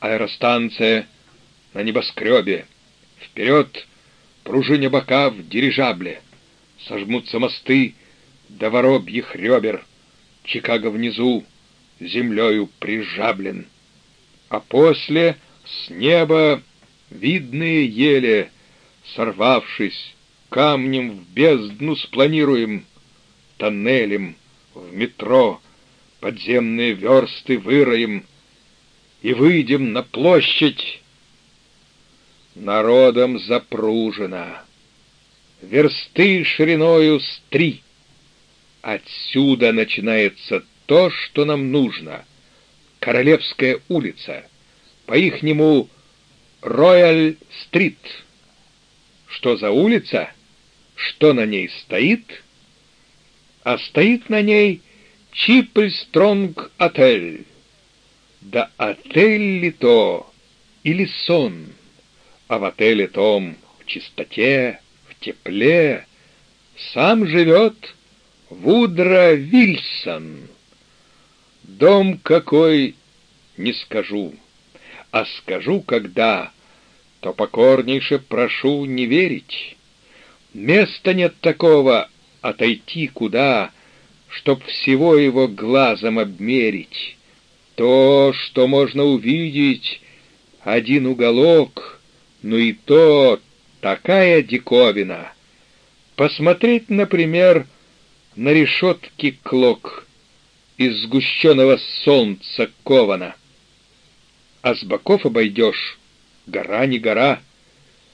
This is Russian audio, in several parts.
Аэростанция на небоскребе. Вперед пружине бока в дирижабле. Сожмутся мосты до воробьих ребер. Чикаго внизу землею прижаблен. А после с неба видные ели, сорвавшись, камнем в бездну спланируем, тоннелем в метро подземные версты выроем и выйдем на площадь. Народом запружена, версты шириною с три. Отсюда начинается то, что нам нужно. Королевская улица, по-ихнему Рояль-стрит. Что за улица? Что на ней стоит? А стоит на ней Чипль-Стронг-отель. Да отель ли то или сон? А в отеле том в чистоте, в тепле сам живет Вудро Вильсон. Дом какой, не скажу, а скажу, когда, то покорнейше прошу не верить. Места нет такого, отойти куда, чтоб всего его глазом обмерить. То, что можно увидеть, один уголок, но и то такая диковина. Посмотреть, например, на решетки клок из сгущенного солнца кована. А с боков обойдешь, гора не гора,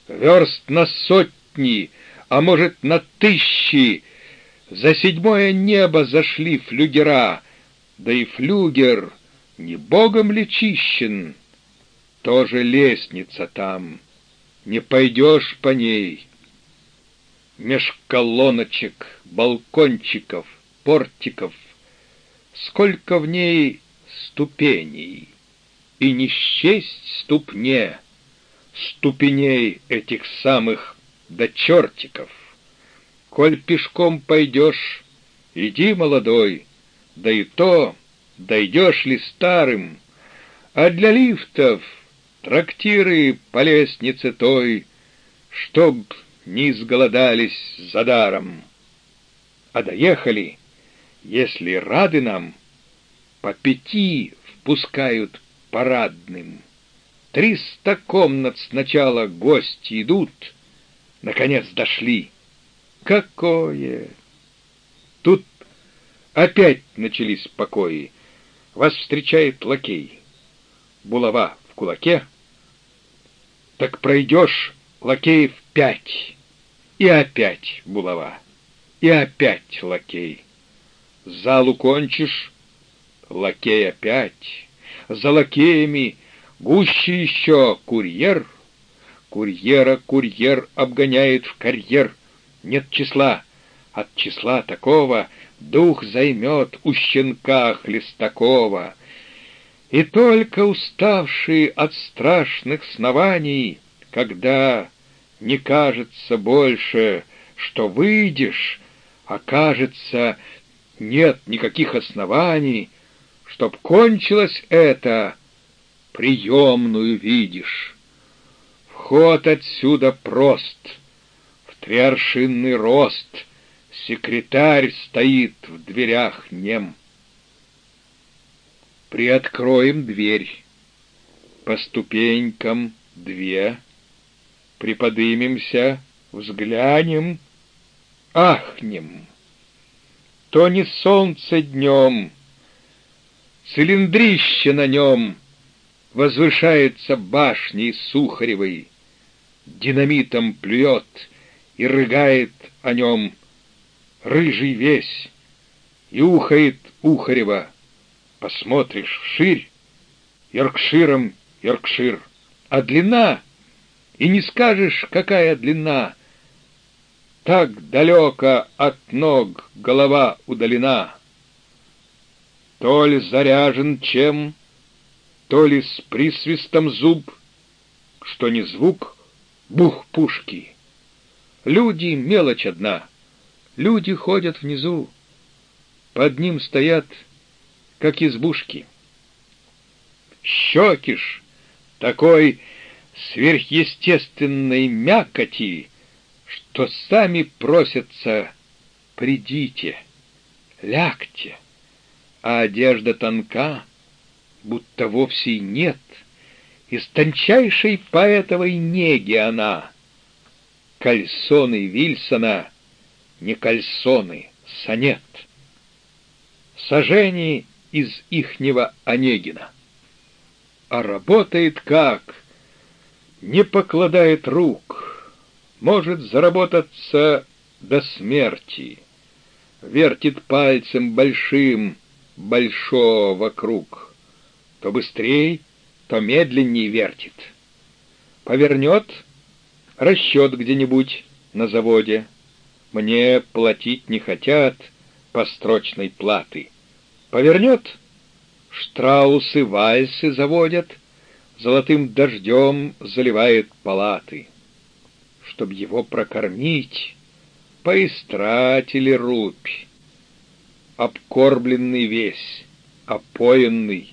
верст на сотни, а может, на тысячи, за седьмое небо зашли флюгера, да и флюгер не богом ли чищен? Тоже лестница там, не пойдешь по ней. Меж колоночек, балкончиков, портиков, сколько в ней ступеней, и не счесть ступне, ступеней этих самых до чертиков. Коль пешком пойдешь, иди, молодой, да и то дойдешь ли старым, а для лифтов трактиры по лестнице той, чтоб не изголодались за даром. А доехали, если рады нам, по пяти впускают парадным. Триста комнат сначала гости идут, наконец дошли. Какое! Тут опять начались покои. Вас встречает лакей. Булава в кулаке. Так пройдешь лакеев пять. И опять булава. И опять лакей. Залу кончишь, лакей опять. За лакеями гуще еще курьер. Курьера курьер обгоняет в карьер. Нет числа. От числа такого дух займет у щенка Хлестакова. И только уставший от страшных снований, когда не кажется больше, что выйдешь, а кажется, нет никаких оснований, чтоб кончилось это, приемную видишь. Вход отсюда прост, в триаршинный рост, Секретарь стоит в дверях нем. Приоткроем дверь. По ступенькам две. Приподымемся, взглянем, ахнем. То не солнце днем, Цилиндрище на нем Возвышается башней Сухаревой, Динамитом плюет и рыгает о нем рыжий весь, и ухает ухарева. Посмотришь вширь, Йоркширом Йоркшир, а длина, и не скажешь, какая длина. Так далеко от ног голова удалена. То ли заряжен чем, то ли с присвистом зуб, что не звук, бух пушки. Люди — мелочь одна — Люди ходят внизу, под ним стоят, как избушки. Щекиш, такой сверхъестественной мякоти, что сами просятся «придите, лягте», а одежда тонка, будто вовсе и нет, из тончайшей поэтовой неги она. Кальсоны Вильсона, не кальсоны, сонет. Сожжение из ихнего Онегина. А работает как? Не покладает рук, может заработаться до смерти. Вертит пальцем большим, большого вокруг. То быстрей, то медленней вертит. Повернет — расчет где-нибудь на заводе. Мне платить не хотят построчной платы. Повернет — штраусы вальсы заводят, Золотым дождем заливает палаты. Чтоб его прокормить, поистратили рубь, Обкормленный весь, опоенный,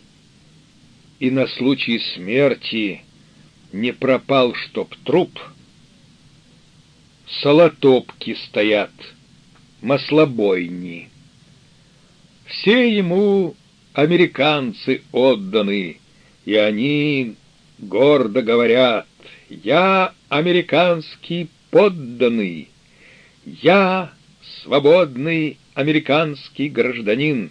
И на случай смерти не пропал, чтоб труп. Солотопки стоят, маслобойни. Все ему американцы отданы, и они гордо говорят, «Я американский подданный, я свободный американский гражданин».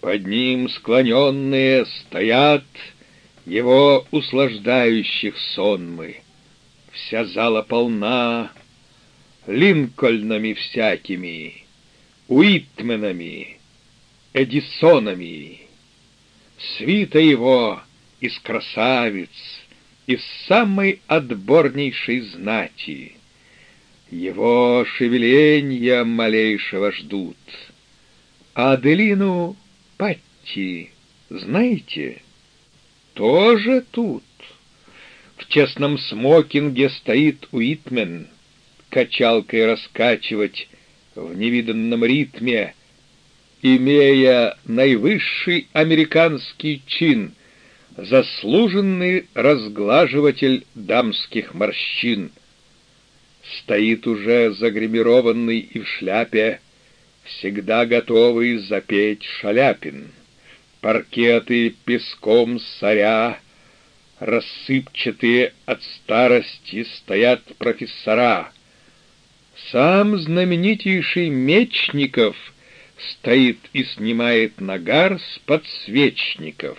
Под ним склоненные стоят его услаждающих сонмы. Вся зала полна Линкольнами всякими, Уитменами, Эдисонами. Свита его из красавиц, из самой отборнейшей знати. Его шевеленья малейшего ждут. А Аделину Патти, знаете, тоже тут. В тесном смокинге стоит Уитмен, качалкой раскачивать в невиданном ритме, имея наивысший американский чин, заслуженный разглаживатель дамских морщин. Стоит уже загримированный и в шляпе, всегда готовый запеть шаляпин. Паркеты песком соря, рассыпчатые от старости стоят профессора. Сам знаменитейший Мечников — стоит и снимает нагар с подсвечников.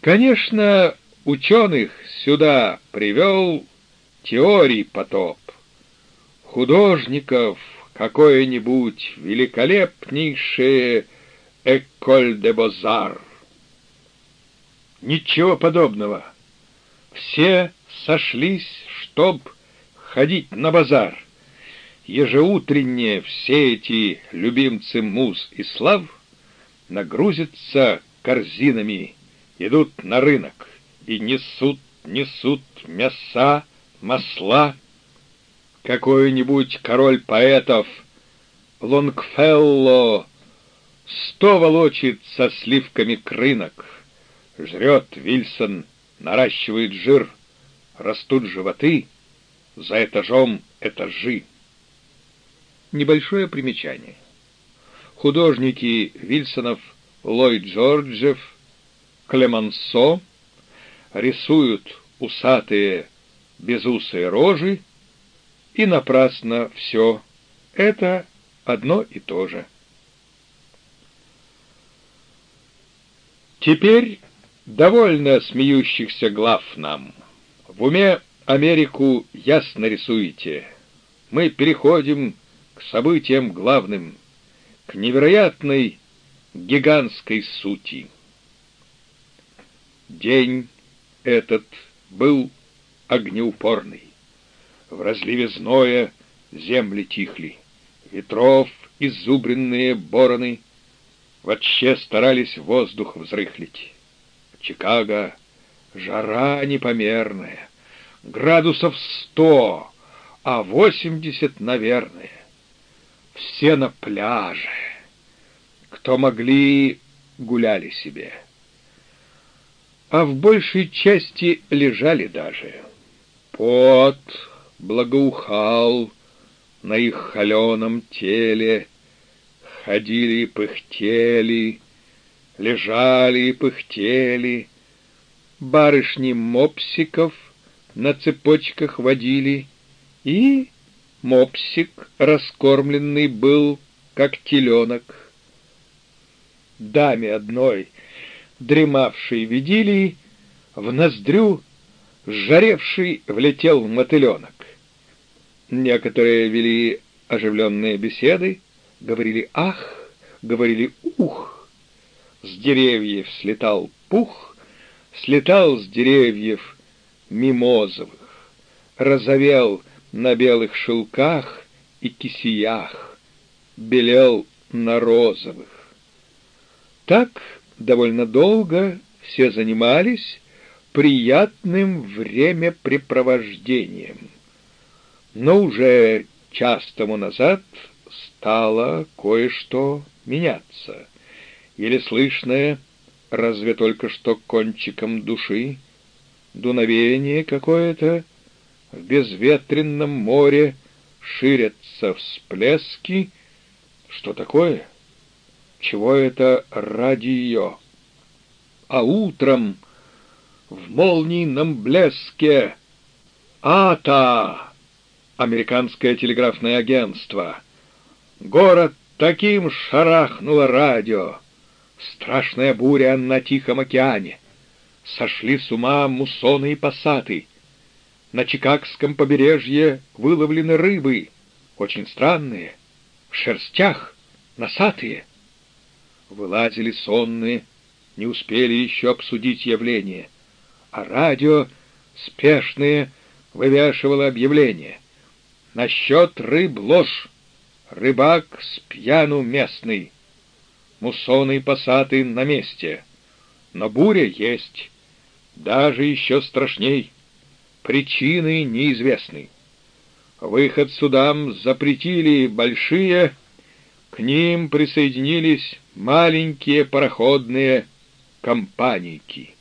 Конечно, ученых сюда привел теорий потоп, художников какое-нибудь великолепнейшее «Эколь де Бозар». Ничего подобного. Все сошлись, чтоб ходить на базар ежеутренне все эти любимцы муз и слав нагрузятся корзинами, идут на рынок и несут, несут мяса, масла. Какой-нибудь король поэтов Лонгфелло сто волочит со сливками к рынок. Жрет Вильсон, наращивает жир, растут животы, за этажом этажи. Небольшое примечание. Художники Вильсонов, Ллойд Джорджев, Клемансо рисуют усатые безусые рожи, и напрасно все. Это одно и то же. Теперь довольно смеющихся глав нам. В уме Америку ясно рисуете. Мы переходим к событиям главным, к невероятной гигантской сути. День этот был огнеупорный. В разливе зноя земли тихли, ветров изубренные бороны вообще старались воздух взрыхлить. Чикаго жара непомерная, градусов сто, а восемьдесят, наверное все на пляже. Кто могли, гуляли себе. а в большей части лежали даже. Пот благоухал на их холеном теле, ходили и пыхтели, лежали и пыхтели, барышни мопсиков на цепочках водили, и мопсик раскормленный был, как теленок. Даме одной, дремавшей видили, в ноздрю жаревший влетел мотыленок. Некоторые вели оживленные беседы, говорили «ах», говорили «ух». С деревьев слетал пух, слетал с деревьев мимозовых, розовел на белых шелках и кисиях, белел на розовых. Так довольно долго все занимались приятным времяпрепровождением. Но уже час тому назад стало кое-что меняться. Еле слышное, разве только что кончиком души, дуновение какое-то, в безветренном море ширятся всплески. Что такое? Чего это ради ее? А утром в молнийном блеске «Ата!» Американское телеграфное агентство. Город таким шарахнуло радио. Страшная буря на Тихом океане. Сошли с ума муссоны и пассаты. На Чикагском побережье выловлены рыбы, очень странные, в шерстях, носатые. Вылазили сонные, не успели еще обсудить явление, а радио спешные вывешивало объявление. Насчет рыб ложь, рыбак с пьяну местный, муссоны и пасаты на месте, но буря есть, даже еще страшней — причины неизвестны. Выход судам запретили большие, к ним присоединились маленькие пароходные компанийки.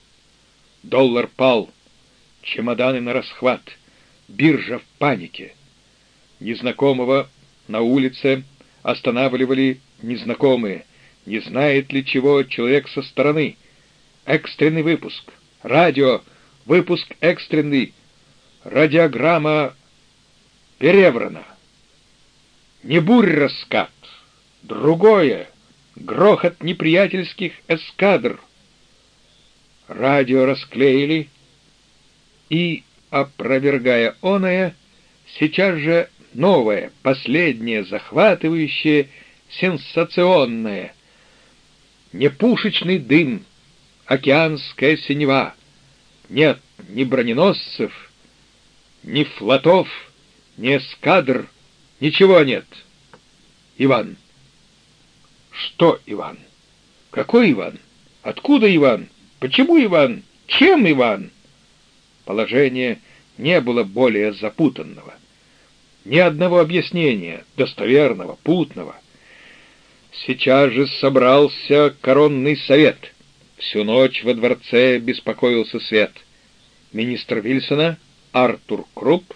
Доллар пал, чемоданы на расхват, биржа в панике. Незнакомого на улице останавливали незнакомые. Не знает ли чего человек со стороны? Экстренный выпуск. Радио. Выпуск экстренный радиограмма переврана. Не бурь раскат, другое, грохот неприятельских эскадр. Радио расклеили, и, опровергая оное, сейчас же новое, последнее, захватывающее, сенсационное. Не пушечный дым, океанская синева. Нет ни броненосцев, ни флотов, ни эскадр, ничего нет. Иван. Что Иван? Какой Иван? Откуда Иван? Почему Иван? Чем Иван? Положение не было более запутанного. Ни одного объяснения, достоверного, путного. Сейчас же собрался коронный совет. Всю ночь во дворце беспокоился свет. Министр Вильсона Артур Круп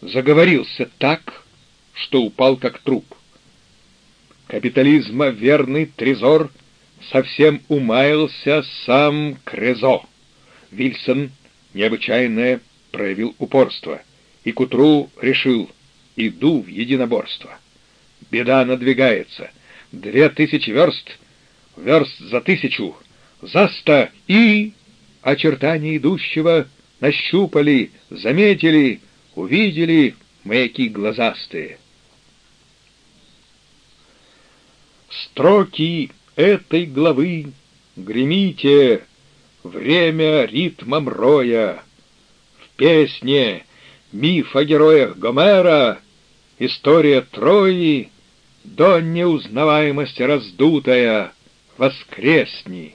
заговорился так, что упал как труп. Капитализма верный трезор совсем умаялся сам Крезо. Вильсон необычайное проявил упорство и к утру решил «иду в единоборство». Беда надвигается. Две тысячи верст, верст за тысячу, за сто и... Очертания идущего — нащупали, заметили, увидели маяки глазастые. Строки этой главы гремите, время ритмом роя. В песне миф о героях Гомера, история Трои, до неузнаваемости раздутая, воскресни.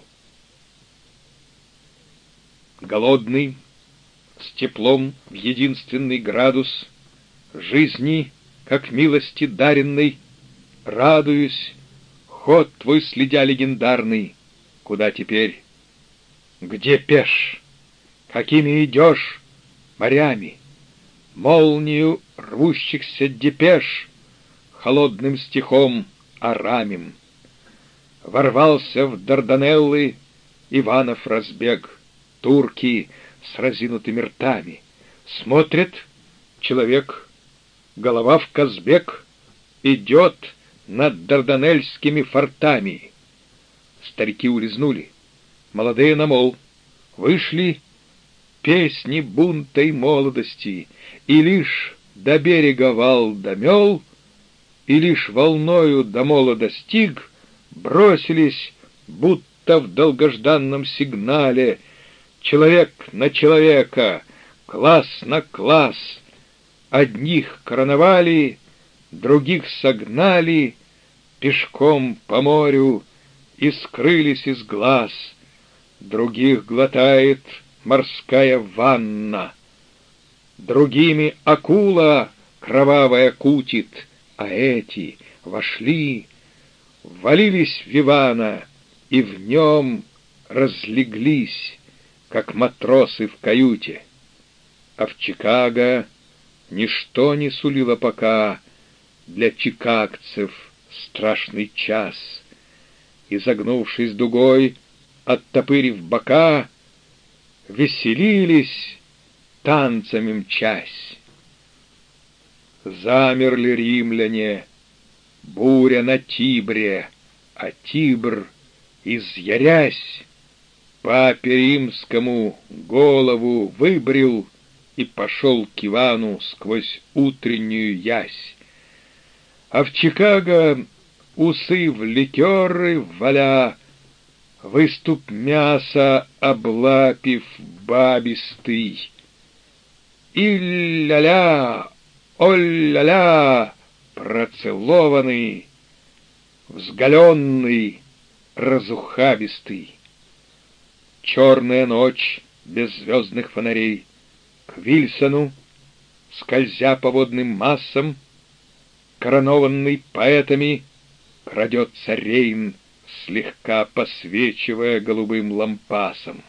Голодный, с теплом в единственный градус жизни, как милости даренной, радуюсь, ход твой следя легендарный, куда теперь? Где пеш? Какими идешь морями? Молнию рвущихся депеш Холодным стихом арамим. Ворвался в Дарданеллы Иванов разбег, Турки с разинутыми ртами. Смотрит человек, голова в Казбек, Идет над Дарданельскими фортами. Старики улизнули, молодые на мол, Вышли песни бунта и молодости, И лишь до берега вал домел, И лишь волною до мола достиг, Бросились, будто в долгожданном сигнале, Человек на человека, класс на класс. Одних короновали, других согнали Пешком по морю и скрылись из глаз. Других глотает морская ванна. Другими акула кровавая кутит, а эти вошли, ввалились в Ивана и в нем разлеглись, как матросы в каюте. А в Чикаго ничто не сулило пока для чикагцев страшный час. И, загнувшись дугой, оттопырив бока, веселились, танцами мчась. Замерли римляне, буря на Тибре, а Тибр, изъярясь, папе римскому голову выбрил и пошел к Ивану сквозь утреннюю ясь. А в Чикаго усы в ликеры валя, Выступ мяса облапив бабистый. И-ля-ля, о-ля-ля, процелованный, Взгаленный, разухабистый. Черная ночь без звездных фонарей. К Вильсону, скользя по водным массам, Коронованный поэтами, крадется Рейн, слегка посвечивая голубым лампасом.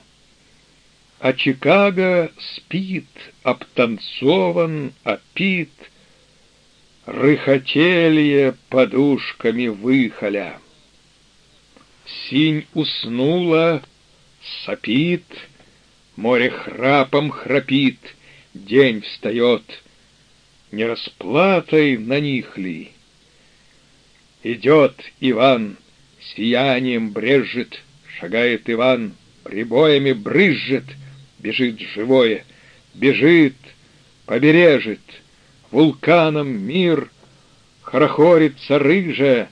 А Чикаго спит, обтанцован, опит, Рыхотелье подушками выхоля. Синь уснула, сопит, Море храпом храпит, день встает. Не расплатой на них ли? Идет Иван, сиянием брежет, Шагает Иван, прибоями брызжет, Бежит живое, бежит, побережет, Вулканом мир хорохорится рыже,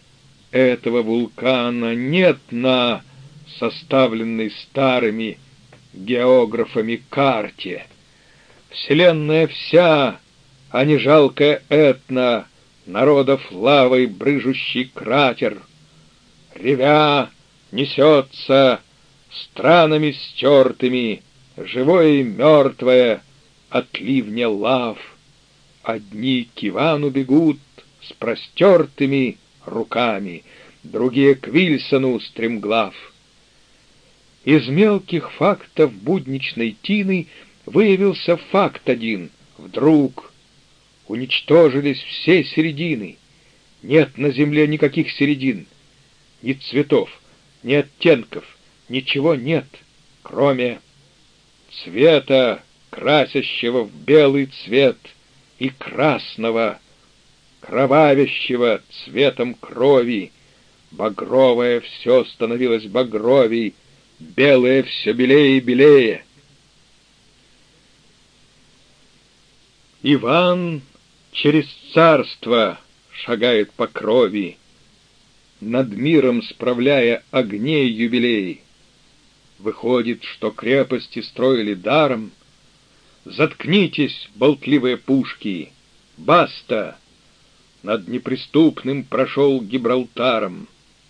Этого вулкана нет на составленной старыми географами карте. Вселенная вся, а не жалкая этна, народов лавой брыжущий кратер — ревя, несется странами стертыми, живое и мертвое, от ливня лав. Одни к Ивану бегут с простертыми руками, другие к Вильсону стремглав. Из мелких фактов будничной тины выявился факт один. Вдруг уничтожились все середины. Нет на земле никаких середин ни цветов, ни оттенков, ничего нет, кроме цвета, красящего в белый цвет, и красного, кровавящего цветом крови. Багровое все становилось багровей, белое все белее и белее. Иван через царство шагает по крови, над миром справляя огней юбилей. Выходит, что крепости строили даром. Заткнитесь, болтливые пушки, баста! Над неприступным прошел Гибралтаром,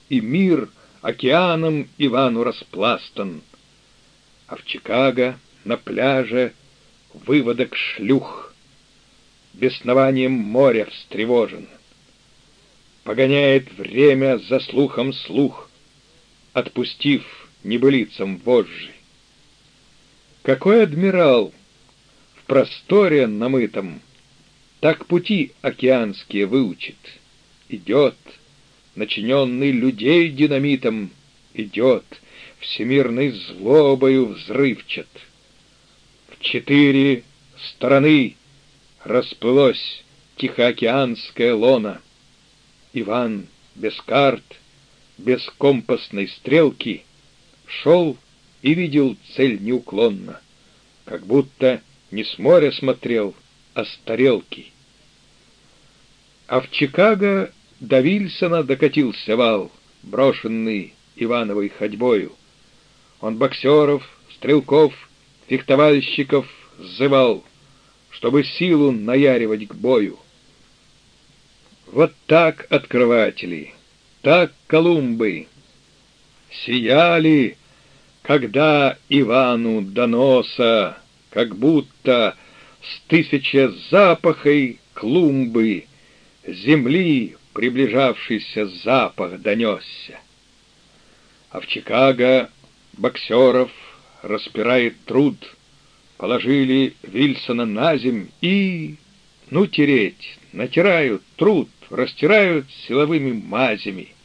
И мир океаном Ивану распластан. А в Чикаго на пляже выводок шлюх Беснованием моря встревожен погоняет время за слухом слух, отпустив небылицам вожжи. Какой адмирал в просторе намытом Так пути океанские выучит. Идет, начиненный людей динамитом, Идет, всемирной злобою взрывчат. В четыре стороны расплылось Тихоокеанское лоно. Иван без карт, без компасной стрелки шел и видел цель неуклонно, как будто не с моря смотрел, а с тарелки. А в Чикаго до Вильсона докатился вал, брошенный Ивановой ходьбою. Он боксеров, стрелков, фехтовальщиков сзывал, чтобы силу наяривать к бою. Вот так открыватели, так Колумбы сияли, когда Ивану доноса, как будто с тысяча запахой клумбы земли приближавшийся запах донесся. А в Чикаго боксеров распирает труд, положили Вильсона на земь и, ну, тереть, натирают труд, растирают силовыми мазями.